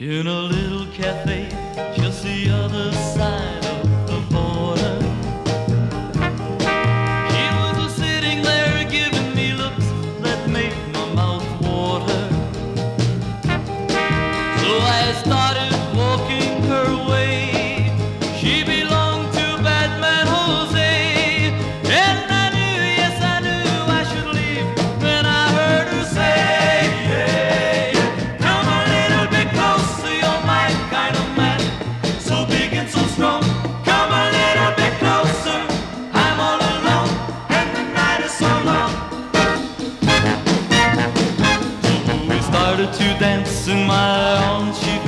in a little cafe just the other side of the border. She was sitting there giving me looks that made my mouth water. So I started. started to dance in my own shoes.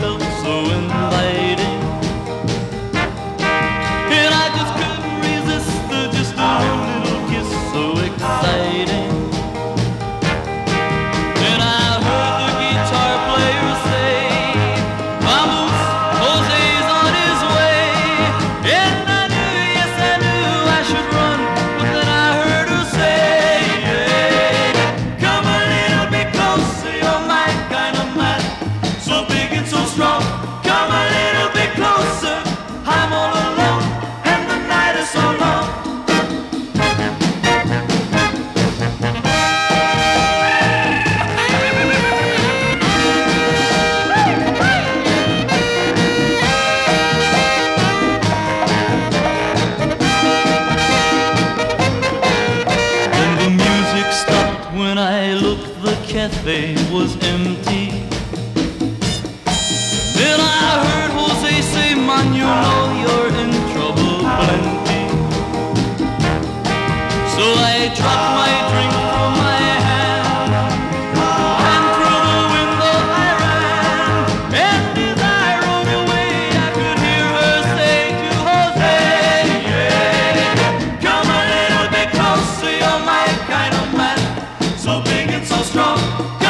When I looked, the cafe was empty. hoping it's so strong.